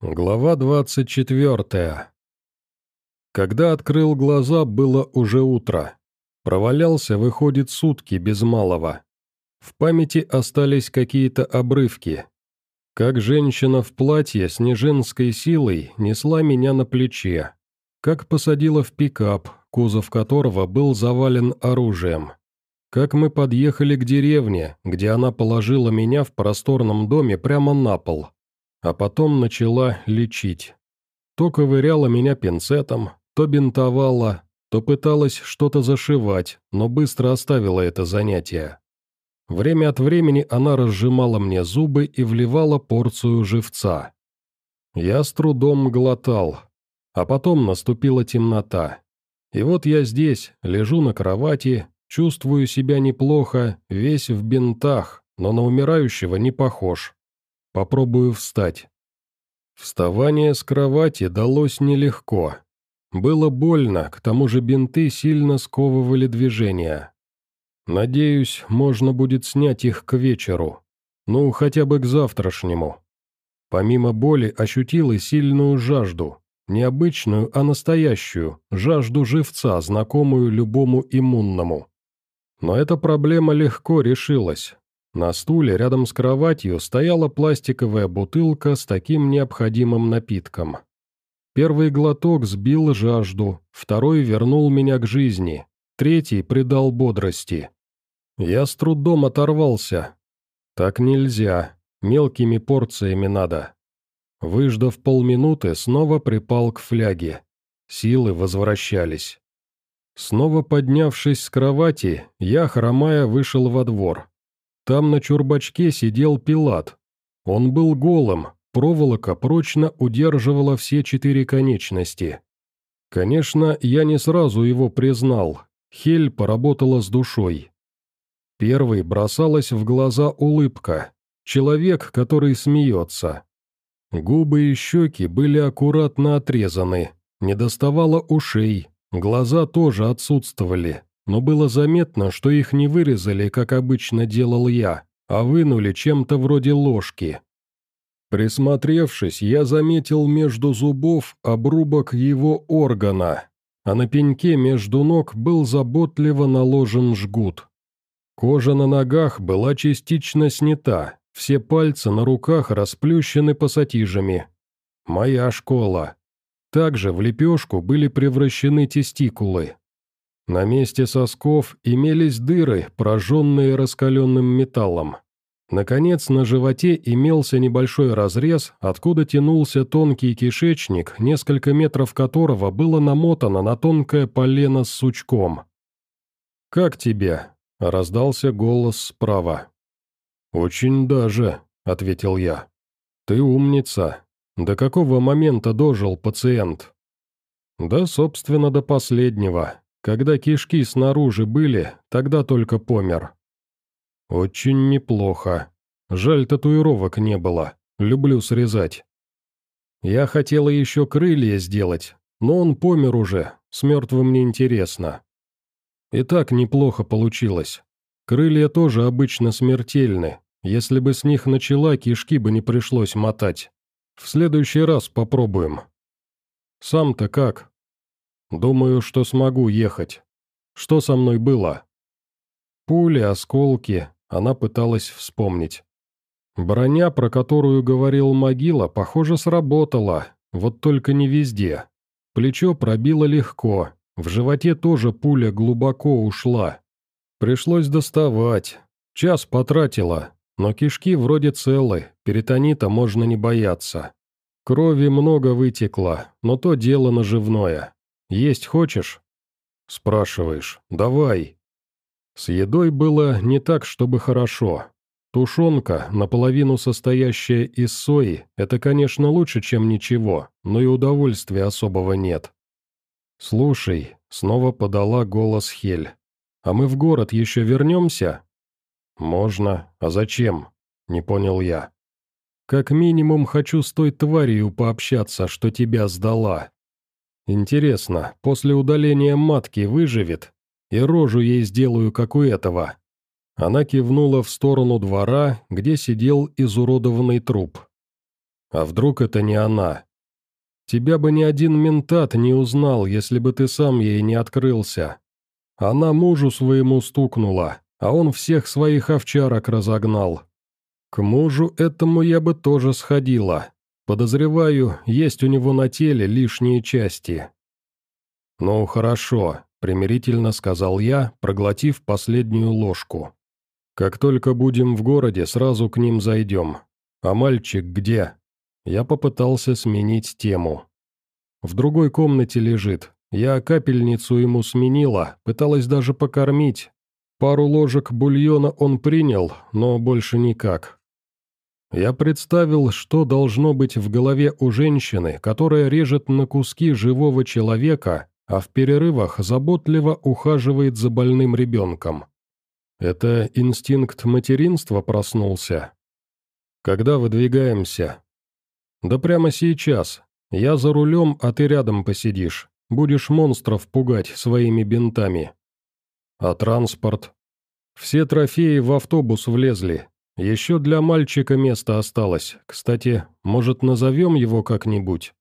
Глава двадцать четвертая. Когда открыл глаза, было уже утро. Провалялся, выходит, сутки без малого. В памяти остались какие-то обрывки. Как женщина в платье с неженской силой несла меня на плече. Как посадила в пикап, кузов которого был завален оружием. Как мы подъехали к деревне, где она положила меня в просторном доме прямо на пол а потом начала лечить. То ковыряла меня пинцетом, то бинтовала, то пыталась что-то зашивать, но быстро оставила это занятие. Время от времени она разжимала мне зубы и вливала порцию живца. Я с трудом глотал, а потом наступила темнота. И вот я здесь, лежу на кровати, чувствую себя неплохо, весь в бинтах, но на умирающего не похож. Попробую встать. Вставание с кровати далось нелегко. Было больно, к тому же бинты сильно сковывали движения. Надеюсь, можно будет снять их к вечеру. Ну, хотя бы к завтрашнему. Помимо боли ощутил и сильную жажду. необычную, а настоящую, жажду живца, знакомую любому иммунному. Но эта проблема легко решилась. На стуле рядом с кроватью стояла пластиковая бутылка с таким необходимым напитком. Первый глоток сбил жажду, второй вернул меня к жизни, третий придал бодрости. Я с трудом оторвался. Так нельзя, мелкими порциями надо. Выждав полминуты, снова припал к фляге. Силы возвращались. Снова поднявшись с кровати, я, хромая, вышел во двор. Там на чурбачке сидел Пилат. Он был голым, проволока прочно удерживала все четыре конечности. Конечно, я не сразу его признал. Хель поработала с душой. Первый бросалась в глаза улыбка. Человек, который смеется. Губы и щеки были аккуратно отрезаны, не доставало ушей, глаза тоже отсутствовали но было заметно, что их не вырезали, как обычно делал я, а вынули чем-то вроде ложки. Присмотревшись, я заметил между зубов обрубок его органа, а на пеньке между ног был заботливо наложен жгут. Кожа на ногах была частично снята, все пальцы на руках расплющены пассатижами. Моя школа. Также в лепешку были превращены тестикулы. На месте сосков имелись дыры, прожженные раскаленным металлом. Наконец, на животе имелся небольшой разрез, откуда тянулся тонкий кишечник, несколько метров которого было намотано на тонкое полено с сучком. «Как тебе?» — раздался голос справа. «Очень даже», — ответил я. «Ты умница. До какого момента дожил пациент?» «Да, собственно, до последнего. Когда кишки снаружи были, тогда только помер. Очень неплохо. Жаль, татуировок не было. Люблю срезать. Я хотела еще крылья сделать, но он помер уже, с мертвым неинтересно. И так неплохо получилось. Крылья тоже обычно смертельны. Если бы с них начала, кишки бы не пришлось мотать. В следующий раз попробуем. Сам-то как? Думаю, что смогу ехать. Что со мной было? Пули, осколки, она пыталась вспомнить. Броня, про которую говорил могила, похоже, сработала, вот только не везде. Плечо пробило легко, в животе тоже пуля глубоко ушла. Пришлось доставать. Час потратила, но кишки вроде целы, перитонита можно не бояться. Крови много вытекло, но то дело наживное. «Есть хочешь?» «Спрашиваешь. Давай». С едой было не так, чтобы хорошо. Тушенка, наполовину состоящая из сои, это, конечно, лучше, чем ничего, но и удовольствия особого нет. «Слушай», — снова подала голос Хель, — «а мы в город еще вернемся?» «Можно. А зачем?» — не понял я. «Как минимум хочу с той тварью пообщаться, что тебя сдала. Интересно, после удаления матки выживет? И рожу ей сделаю, как у этого». Она кивнула в сторону двора, где сидел изуродованный труп. А вдруг это не она? Тебя бы ни один ментат не узнал, если бы ты сам ей не открылся. Она мужу своему стукнула, а он всех своих овчарок разогнал. К мужу этому я бы тоже сходила. Подозреваю, есть у него на теле лишние части. «Ну, хорошо», — примирительно сказал я, проглотив последнюю ложку. «Как только будем в городе, сразу к ним зайдем. А мальчик где?» Я попытался сменить тему. «В другой комнате лежит. Я капельницу ему сменила, пыталась даже покормить. Пару ложек бульона он принял, но больше никак. Я представил, что должно быть в голове у женщины, которая режет на куски живого человека, а в перерывах заботливо ухаживает за больным ребенком. Это инстинкт материнства проснулся? Когда выдвигаемся? Да прямо сейчас. Я за рулем, а ты рядом посидишь. Будешь монстров пугать своими бинтами. А транспорт? Все трофеи в автобус влезли. Еще для мальчика место осталось. Кстати, может, назовем его как-нибудь?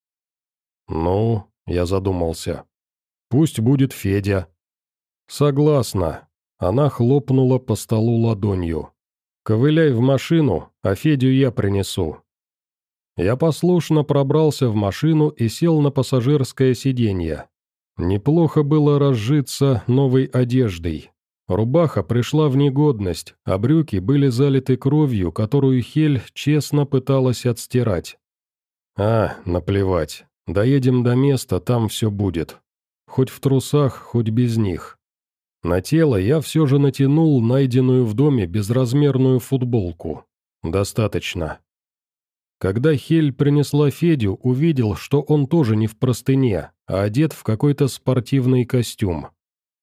Ну, я задумался. Пусть будет Федя. Согласна. Она хлопнула по столу ладонью. Ковыляй в машину, а Федю я принесу. Я послушно пробрался в машину и сел на пассажирское сиденье. Неплохо было разжиться новой одеждой. Рубаха пришла в негодность, а брюки были залиты кровью, которую Хель честно пыталась отстирать. «А, наплевать. Доедем до места, там все будет. Хоть в трусах, хоть без них». На тело я все же натянул найденную в доме безразмерную футболку. Достаточно. Когда Хель принесла Федю, увидел, что он тоже не в простыне, а одет в какой-то спортивный костюм.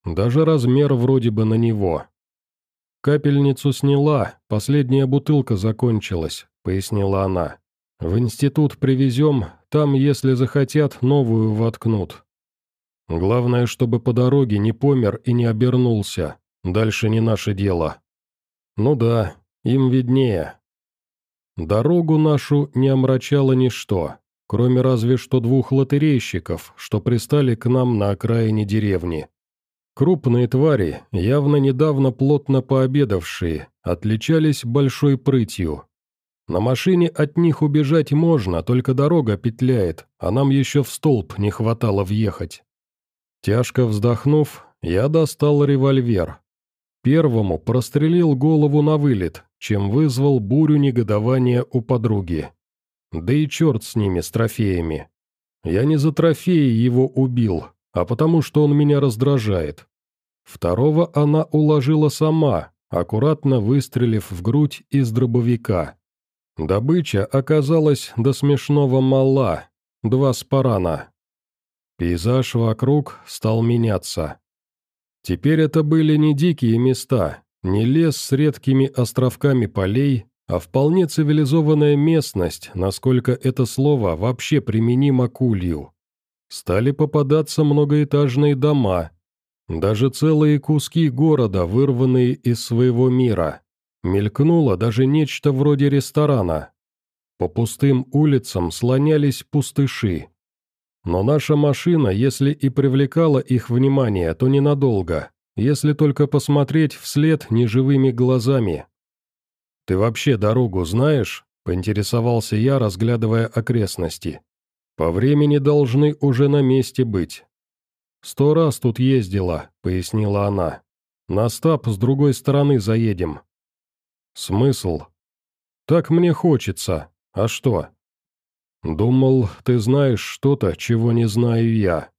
Даже размер вроде бы на него. «Капельницу сняла, последняя бутылка закончилась», — пояснила она. «В институт привезем, там, если захотят, новую воткнут. Главное, чтобы по дороге не помер и не обернулся. Дальше не наше дело». «Ну да, им виднее», Дорогу нашу не омрачало ничто, кроме разве что двух лотерейщиков, что пристали к нам на окраине деревни. Крупные твари, явно недавно плотно пообедавшие, отличались большой прытью. На машине от них убежать можно, только дорога петляет, а нам еще в столб не хватало въехать. Тяжко вздохнув, я достал револьвер. Первому прострелил голову на вылет, чем вызвал бурю негодования у подруги. Да и черт с ними, с трофеями. Я не за трофеи его убил, а потому что он меня раздражает. Второго она уложила сама, аккуратно выстрелив в грудь из дробовика. Добыча оказалась до смешного мала, два спарана. Пейзаж вокруг стал меняться. Теперь это были не дикие места, не лес с редкими островками полей, а вполне цивилизованная местность, насколько это слово вообще применимо к улью. Стали попадаться многоэтажные дома, даже целые куски города, вырванные из своего мира. Мелькнуло даже нечто вроде ресторана. По пустым улицам слонялись пустыши. Но наша машина, если и привлекала их внимание, то ненадолго если только посмотреть вслед неживыми глазами. «Ты вообще дорогу знаешь?» — поинтересовался я, разглядывая окрестности. «По времени должны уже на месте быть». «Сто раз тут ездила», — пояснила она. «На стап с другой стороны заедем». «Смысл?» «Так мне хочется. А что?» «Думал, ты знаешь что-то, чего не знаю я».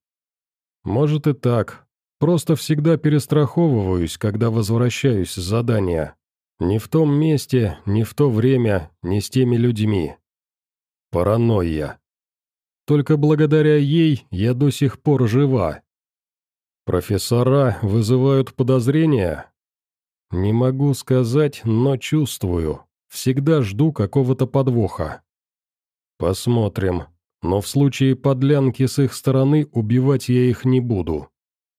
«Может и так, Просто всегда перестраховываюсь, когда возвращаюсь с задания. Не в том месте, не в то время, не с теми людьми. Паранойя. Только благодаря ей я до сих пор жива. Профессора вызывают подозрения? Не могу сказать, но чувствую. Всегда жду какого-то подвоха. Посмотрим. Но в случае подлянки с их стороны убивать я их не буду.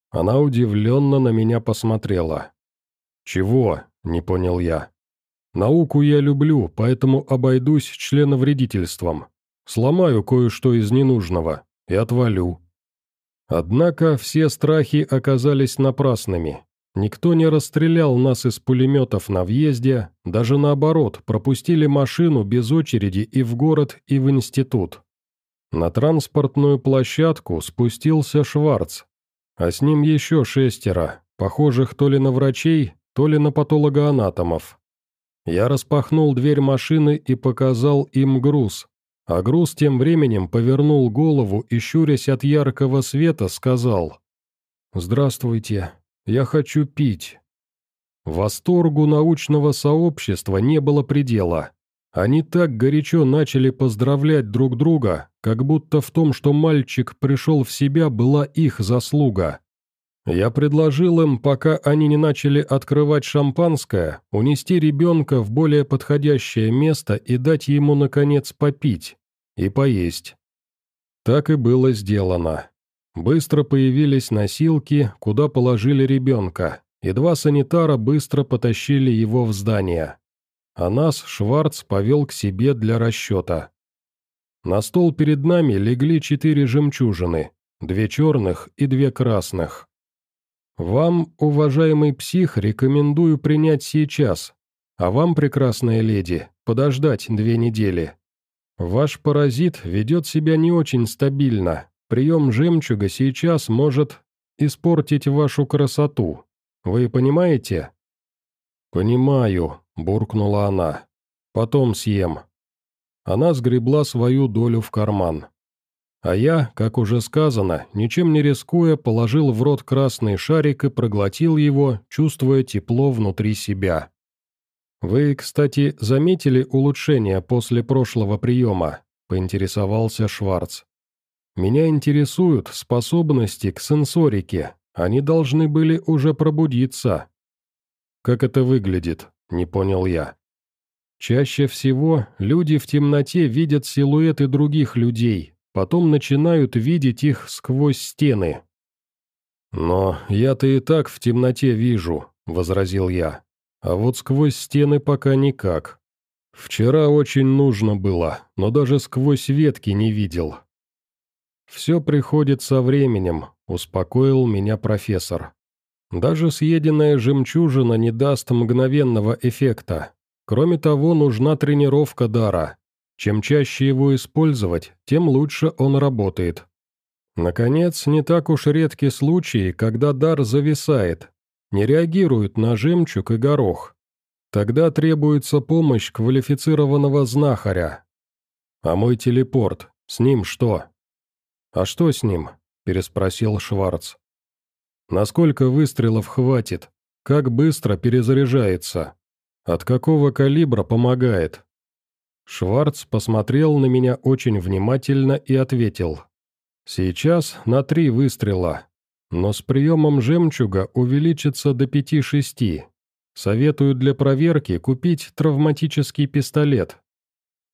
Она удивленно на меня посмотрела. «Чего?» – не понял я. «Науку я люблю, поэтому обойдусь членовредительством. Сломаю кое-что из ненужного и отвалю». Однако все страхи оказались напрасными. Никто не расстрелял нас из пулеметов на въезде, даже наоборот, пропустили машину без очереди и в город, и в институт. На транспортную площадку спустился Шварц, а с ним еще шестеро, похожих то ли на врачей, то ли на патологоанатомов. Я распахнул дверь машины и показал им груз, а груз тем временем повернул голову и, щурясь от яркого света, сказал «Здравствуйте, я хочу пить». Восторгу научного сообщества не было предела. Они так горячо начали поздравлять друг друга, как будто в том, что мальчик пришел в себя, была их заслуга. Я предложил им, пока они не начали открывать шампанское, унести ребенка в более подходящее место и дать ему, наконец, попить и поесть. Так и было сделано. Быстро появились носилки, куда положили ребенка, и два санитара быстро потащили его в здание. А нас Шварц повел к себе для расчета. На стол перед нами легли четыре жемчужины, две черных и две красных. Вам, уважаемый псих, рекомендую принять сейчас, а вам, прекрасная леди, подождать две недели. Ваш паразит ведет себя не очень стабильно. Прием жемчуга сейчас может испортить вашу красоту. Вы понимаете?» «Понимаю», — буркнула она. «Потом съем». Она сгребла свою долю в карман. А я, как уже сказано, ничем не рискуя, положил в рот красный шарик и проглотил его, чувствуя тепло внутри себя. «Вы, кстати, заметили улучшение после прошлого приема?» – поинтересовался Шварц. «Меня интересуют способности к сенсорике. Они должны были уже пробудиться». «Как это выглядит?» – не понял я. «Чаще всего люди в темноте видят силуэты других людей, потом начинают видеть их сквозь стены. «Но я-то и так в темноте вижу», — возразил я. «А вот сквозь стены пока никак. Вчера очень нужно было, но даже сквозь ветки не видел». «Все приходит со временем», — успокоил меня профессор. «Даже съеденная жемчужина не даст мгновенного эффекта. Кроме того, нужна тренировка дара. Чем чаще его использовать, тем лучше он работает. Наконец, не так уж редки случаи, когда дар зависает, не реагирует на жемчуг и горох. Тогда требуется помощь квалифицированного знахаря. А мой телепорт, с ним что? А что с ним? переспросил Шварц. Насколько выстрелов хватит? Как быстро перезаряжается? От какого калибра помогает? Шварц посмотрел на меня очень внимательно и ответил. «Сейчас на три выстрела, но с приемом жемчуга увеличится до пяти-шести. Советую для проверки купить травматический пистолет.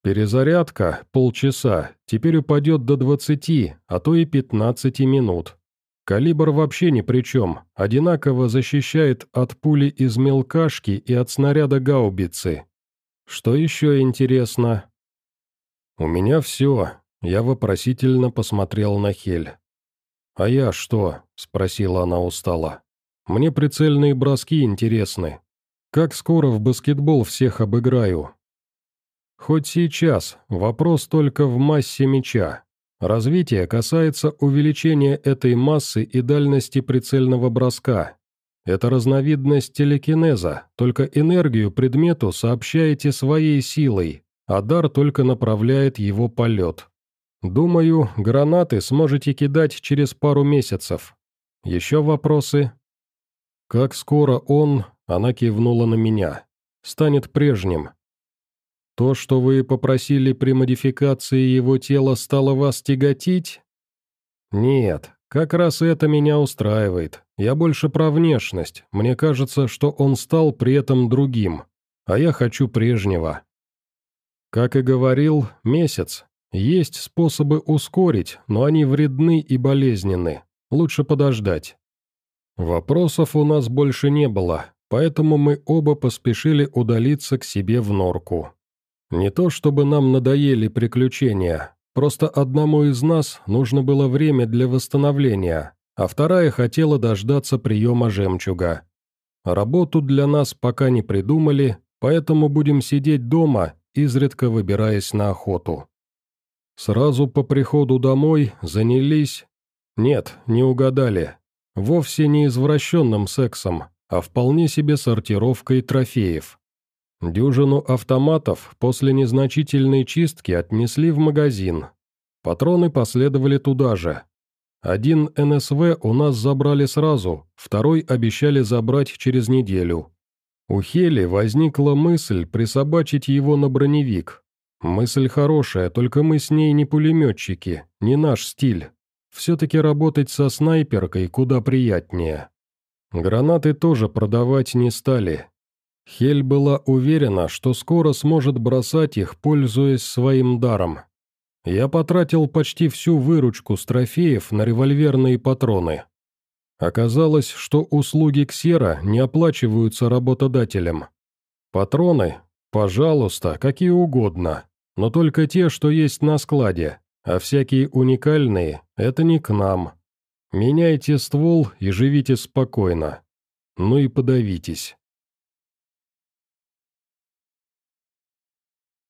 Перезарядка, полчаса, теперь упадет до двадцати, а то и пятнадцати минут. Калибр вообще ни при чем, одинаково защищает от пули из мелкашки и от снаряда гаубицы. Что еще интересно?» «У меня все», — я вопросительно посмотрел на Хель. «А я что?» — спросила она устало. «Мне прицельные броски интересны. Как скоро в баскетбол всех обыграю?» «Хоть сейчас, вопрос только в массе мяча. Развитие касается увеличения этой массы и дальности прицельного броска. Это разновидность телекинеза, только энергию предмету сообщаете своей силой, а дар только направляет его полет. Думаю, гранаты сможете кидать через пару месяцев. Еще вопросы? Как скоро он, она кивнула на меня, станет прежним? То, что вы попросили при модификации его тела, стало вас тяготить? Нет, как раз это меня устраивает. Я больше про внешность. Мне кажется, что он стал при этом другим. А я хочу прежнего. Как и говорил, месяц. Есть способы ускорить, но они вредны и болезненны. Лучше подождать. Вопросов у нас больше не было, поэтому мы оба поспешили удалиться к себе в норку. Не то чтобы нам надоели приключения, Просто одному из нас нужно было время для восстановления, а вторая хотела дождаться приема жемчуга. Работу для нас пока не придумали, поэтому будем сидеть дома, изредка выбираясь на охоту. Сразу по приходу домой занялись... Нет, не угадали. Вовсе не извращенным сексом, а вполне себе сортировкой трофеев. Дюжину автоматов после незначительной чистки отнесли в магазин. Патроны последовали туда же. Один НСВ у нас забрали сразу, второй обещали забрать через неделю. У Хели возникла мысль присобачить его на броневик. Мысль хорошая, только мы с ней не пулеметчики, не наш стиль. Все-таки работать со снайперкой куда приятнее. Гранаты тоже продавать не стали, Хель была уверена, что скоро сможет бросать их, пользуясь своим даром. Я потратил почти всю выручку с трофеев на револьверные патроны. Оказалось, что услуги ксера не оплачиваются работодателем. Патроны, пожалуйста, какие угодно, но только те, что есть на складе, а всякие уникальные – это не к нам. Меняйте ствол и живите спокойно. Ну и подавитесь.